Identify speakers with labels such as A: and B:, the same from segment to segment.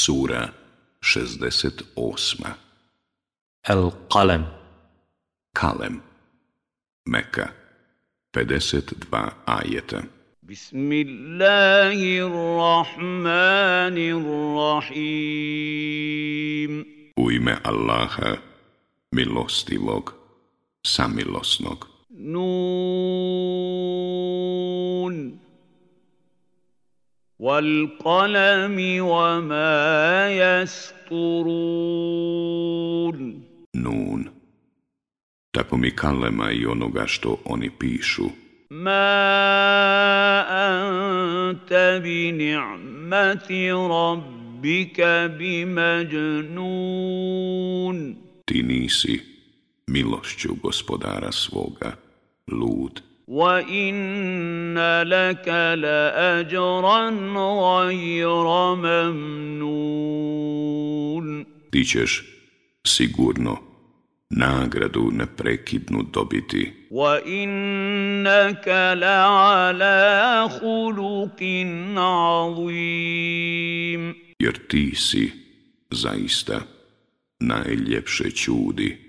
A: Sura 68.
B: Al-Qalam
A: Kalem. Meka 52 ajeta.
C: Bismillahirrahmanirrahim.
A: U ime Allaha, milostivog, samilosnog.
C: Nur. والقلم وما يسطرون
A: Nun. Tako mi kalema i onoga što oni pišu.
C: ما أنت بنعمة ربك بمجنون
A: Ti nisi milošću gospodara svoga, lud.
C: وإن لك لأجرا غير ممنون
A: Ti ćeš sigurno nagradu neprekidnu dobiti.
C: وإنك لعلى خلق عظيم
A: jer ti si zaista najljepše čudi
C: فستبصر ويبصرون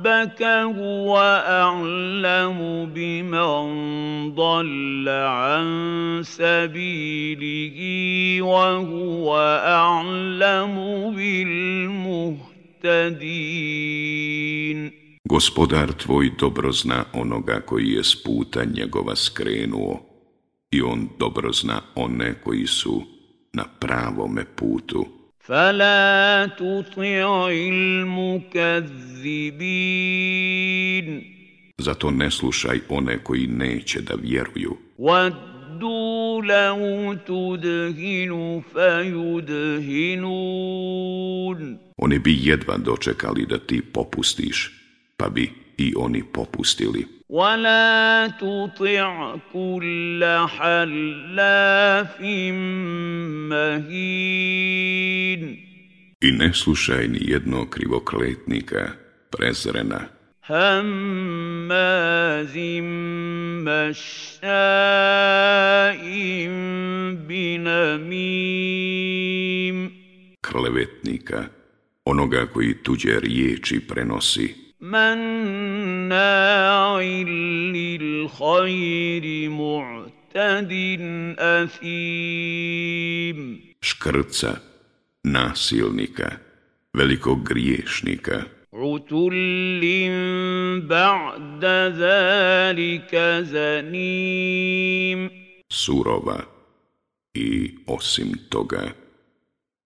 C: ربك هو أعلم بمن ضل عن سبيله وهو أعلم بالمهتدين
A: Gospodar tvoj dobro zna onoga koji je s puta njegova skrenuo i on dobro zna one koji su na pravome putu.
C: فلا تطع المكذبين
A: Zato ne slušaj one koji neće da vjeruju.
C: ودوا لو تدهن فيدهنون
A: Oni bi jedva dočekali da ti popustiš, pa bi i oni popustili.
C: ولا تطع كل حلاف مهين
A: I ne slušaj ni jednog krivokletnika, prezrena,
C: هماز مشاء بنميم
A: klevetnika, onoga koji tuđe riječi prenosi,
C: مناع للخير معتد أثيم
A: škrca, nasilnika, velikog griješnika,
C: عتل بعد ذلك زنيم
A: surova i osim toga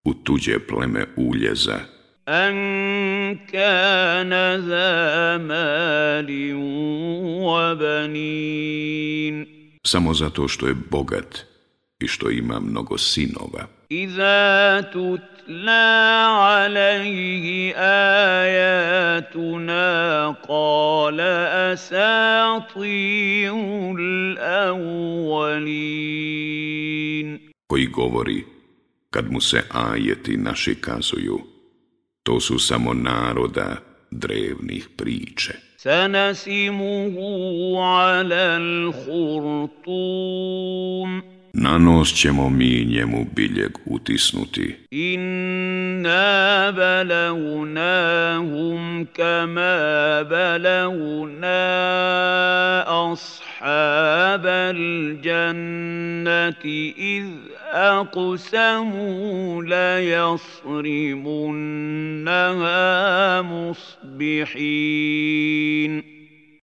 A: u tuđe pleme uljeza,
C: أن كان ذا مال وبنين
A: samo zato što je bogat i što ima mnogo sinova.
C: إذا تتلى عليه آياتنا قال أساطير الأولين
A: koji govori, kad mu se ajeti naši kazuju, to su samo naroda drevnih priče.
C: Sanasimuhu alal hurtum
A: Na nos ćemo mi njemu biljeg utisnuti.
C: إنا بلوناهم كما بلونا أصحاب الجنة إذ أقسموا ليصرمنها مصبحين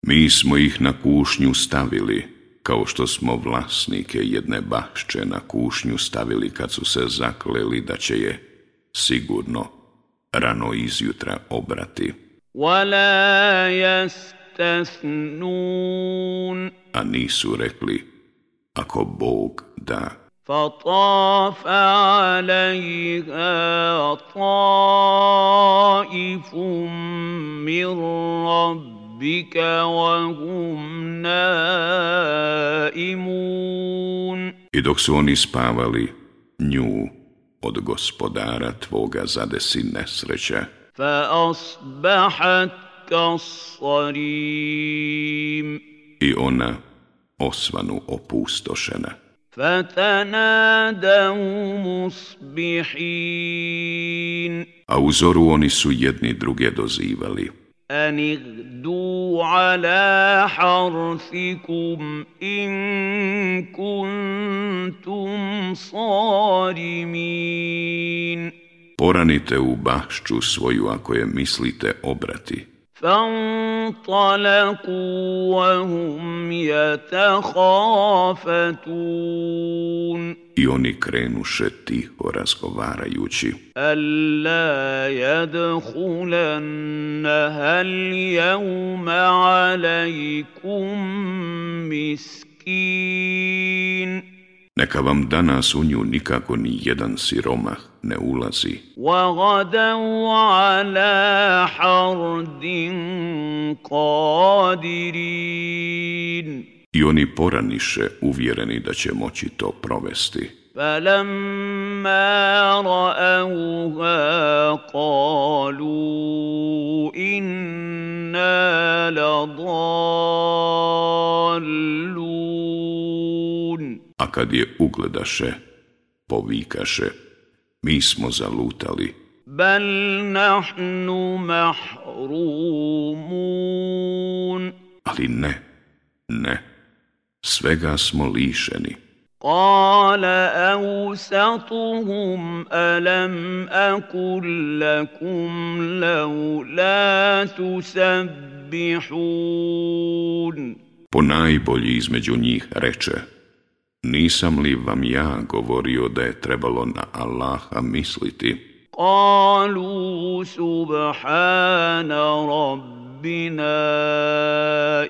A: Mi smo ih na kušnju stavili, kao što smo vlasnike jedne bašče na kušnju stavili kad su se zakleli da će je sigurno rano izjutra obrati.
C: ولا يستثنون
A: A nisu rekli, ako Bog da,
C: فطاف عليها طائف من ربك ربك وهم نائمون
A: I dok su oni spavali, nju od gospodara tvoga zadesi nesreća,
C: فأصبحت كالصريم
A: i ona osvanu opustošena.
C: فتنادوا مصبحين
A: A u zoru oni su jedni druge dozivali.
C: أن اغدوا على حرثكم إن كنتم صارمين
A: Poranite u bašću svoju ako je mislite obrati.
C: فانطلقوا وهم يتخافتون
A: I oni krenuše tiho razgovarajući.
C: Alla yadkhulanna al yawma alaykum miskin.
A: Neka vam danas u nju nikako ni jedan siromah ne ulazi.
C: وغدوا على حرد قادرين
A: I oni poraniše uvjereni da će moći to provesti.
C: فلما رأوها قالوا إنا لضالون
A: A kad je ugledaše, povikaše, mi smo zalutali,
C: بل نحن محرومون
A: ali ne, ne, svega smo lišeni.
C: قال أوسطهم ألم أقل لكم لولا تسبحون
A: Ponajbolji između njih reče, nisam li vam ja govorio da je trebalo na Allaha misliti?
C: Kalu subhana rabbina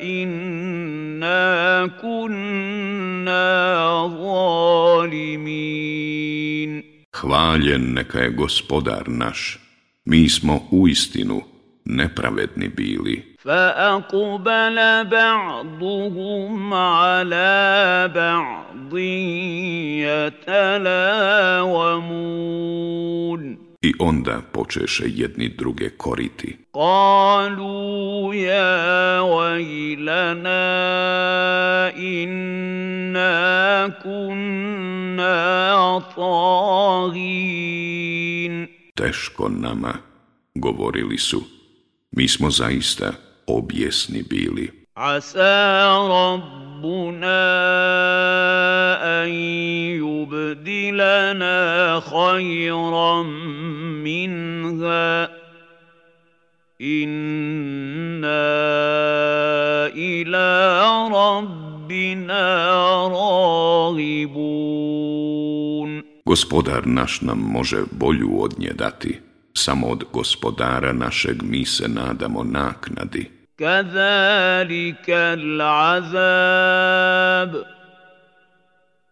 C: inna kunna zalimin.
A: Hvaljen neka je gospodar naš, mi smo u istinu nepravedni bili.
C: فأقبل بعضهم على بعض يتلاومون
A: I onda počeše jedni druge koriti.
C: قالوا يا ويلنا إنا كنا طاغين
A: Teško nama, govorili su, mi smo zaista objesni bili.
C: Asa rabbuna an yubdilana khayran minha inna ila rabbina ragibun.
A: Gospodar naš nam može bolju od nje dati samo od gospodara našeg mi se nadamo naknadi.
C: Kazalika l'azab,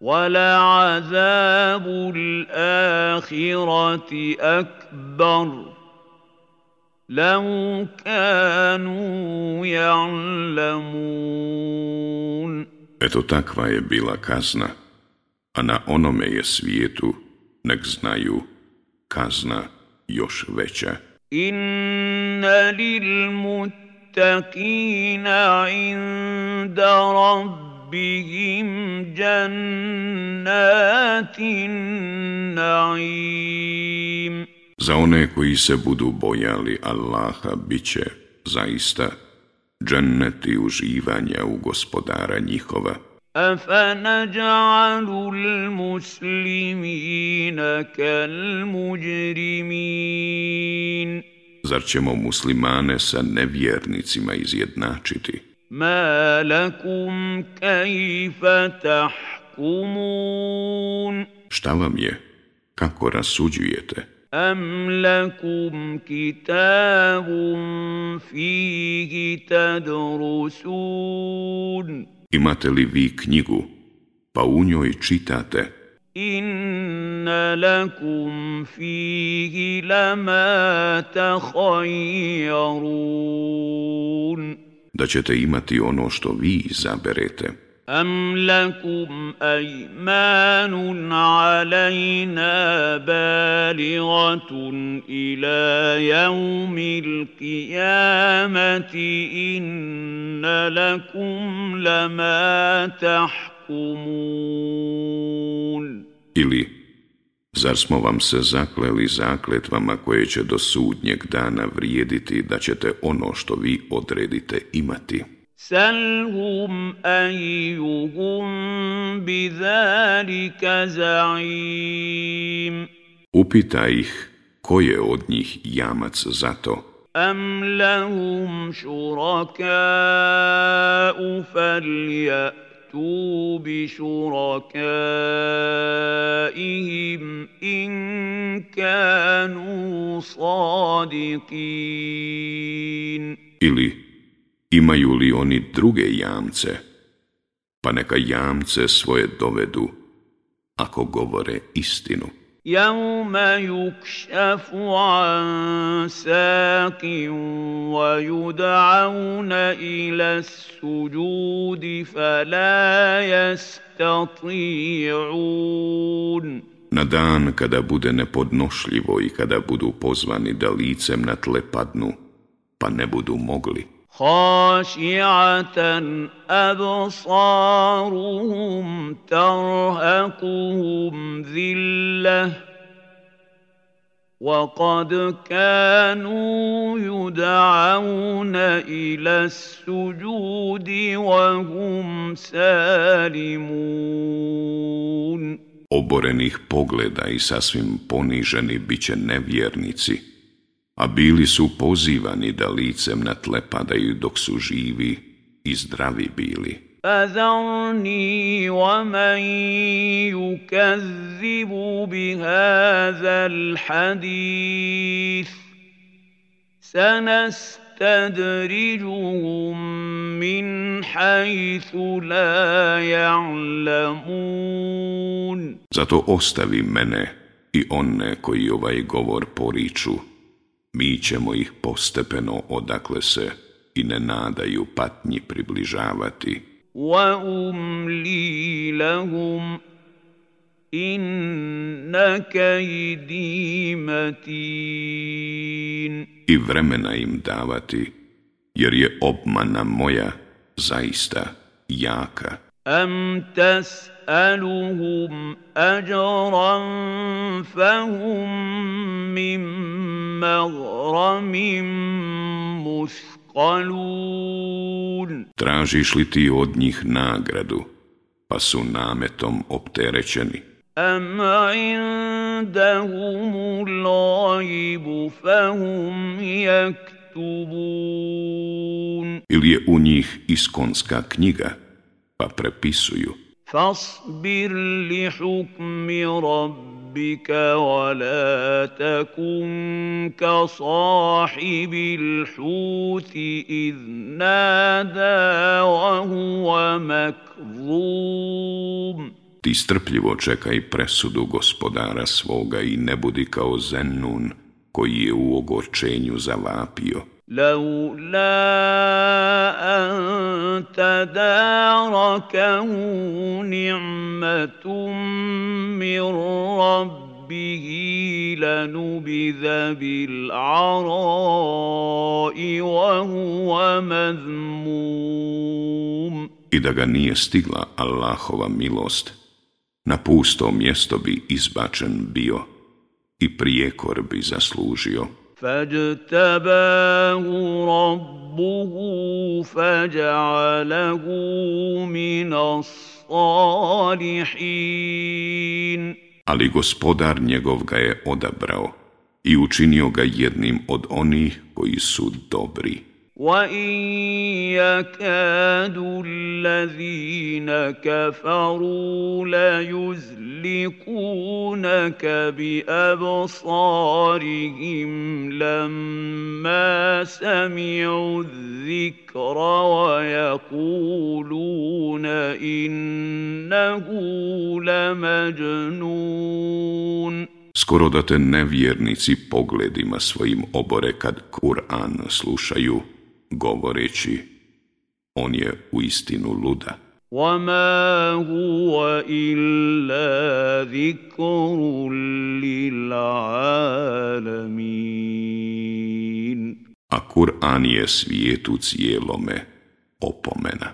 C: wa azabu l'ahirati akbar, lau kanu ja'lamun.
A: Eto takva je bila kazna, a na onome je svijetu, nek znaju, kazna još veća.
C: Inna lil muttaqina inda rabbihim jannatin naim.
A: Za one koji se budu bojali Allaha biće zaista dženneti uživanja u gospodara njihova.
C: أفنجعل المسلمين كالمجرمين
A: Zar ćemo muslimane sa nevjernicima izjednačiti?
C: ما لكم كيف تحكمون
A: Šta vam je? Kako rasuđujete?
C: أم لكم كتاب فيه تدرسون
A: Imate li vi knjigu, pa u njoj čitate?
C: Inna lakum fihi lama tahajjarun.
A: Da ćete imati ono što vi izaberete.
C: أم لكم أيمان علينا بالغة إلى يوم القيامة إن لكم لما تحكمون
A: Ili, zar smo vam se zakleli zakletvama koje će do sudnjeg dana vrijediti da ćete ono što vi odredite imati?
C: سلهم أيهم بذلك زعيم
A: Upita ih ko je od njih jamac za to.
C: أم لهم شركاء فليأتوا بشركائهم إن كانوا صادقين
A: Ili, imaju li oni druge jamce? Pa neka jamce svoje dovedu, ako govore istinu.
C: يوم يكشف عن ساق ويدعون إلى السجود فلا يستطيعون
A: Na dan kada bude nepodnošljivo i kada budu pozvani da licem na tle padnu, pa ne budu mogli.
C: خاشعة أبصارهم ترهقهم ذلة وقد كانوا يدعون إلى السجود وهم سالمون
A: Oborenih pogleda i sasvim poniženi bit će nevjernici, a bili su pozivani da licem na tle padaju dok su živi i zdravi bili.
C: فذرني ومن يكذب بهذا الحديث سنستدرجهم من حيث لا يعلمون
A: Zato ostavi mene i one koji ovaj govor poriču. mi ćemo ih postepeno odakle se i ne nadaju patnji približavati.
C: Wa umli lahum inna kajdi.
A: I vremena im davati, jer je obmana moja zaista jaka.
C: ام تسالهم اجرا فهم من مغرم مثقلون
A: Tražiš li ti od njih nagradu, pa su nametom opterećeni?
C: أم عندهم الغيب فهم يكتبون
A: Ili je u njih iskonska knjiga, pa prepisuju.
C: Fasbir li hukmi rabbika wa la takum ka sahibil l'huti idh nada wa huwa makzum.
A: Ti strpljivo čekaj presudu gospodara svoga i ne budi kao Zennun koji je u ogorčenju zavapio.
C: لولا أن تداركه نعمة من ربه لنبذ بالعراء وهو مذموم
A: I da ga nije stigla Allahova milost, na pusto mjesto bi izbačen bio i prijekor bi zaslužio.
C: فاجتباه ربه فجعله من الصالحين
A: Ali gospodar njegov ga je odabrao i učinio ga jednim od onih koji su dobri.
C: وان يكاد الذين كفروا ليزلقونك بابصارهم لما سمعوا الذكر ويقولون انه لمجنون.
A: Skoro da te nevjernici pogledima svojim obore kad Kur'an slušaju, govoreći On je u istinu luda.
C: وما هو إلا ذكر للعالمين
A: A Kur'an je svijetu cijelome opomena.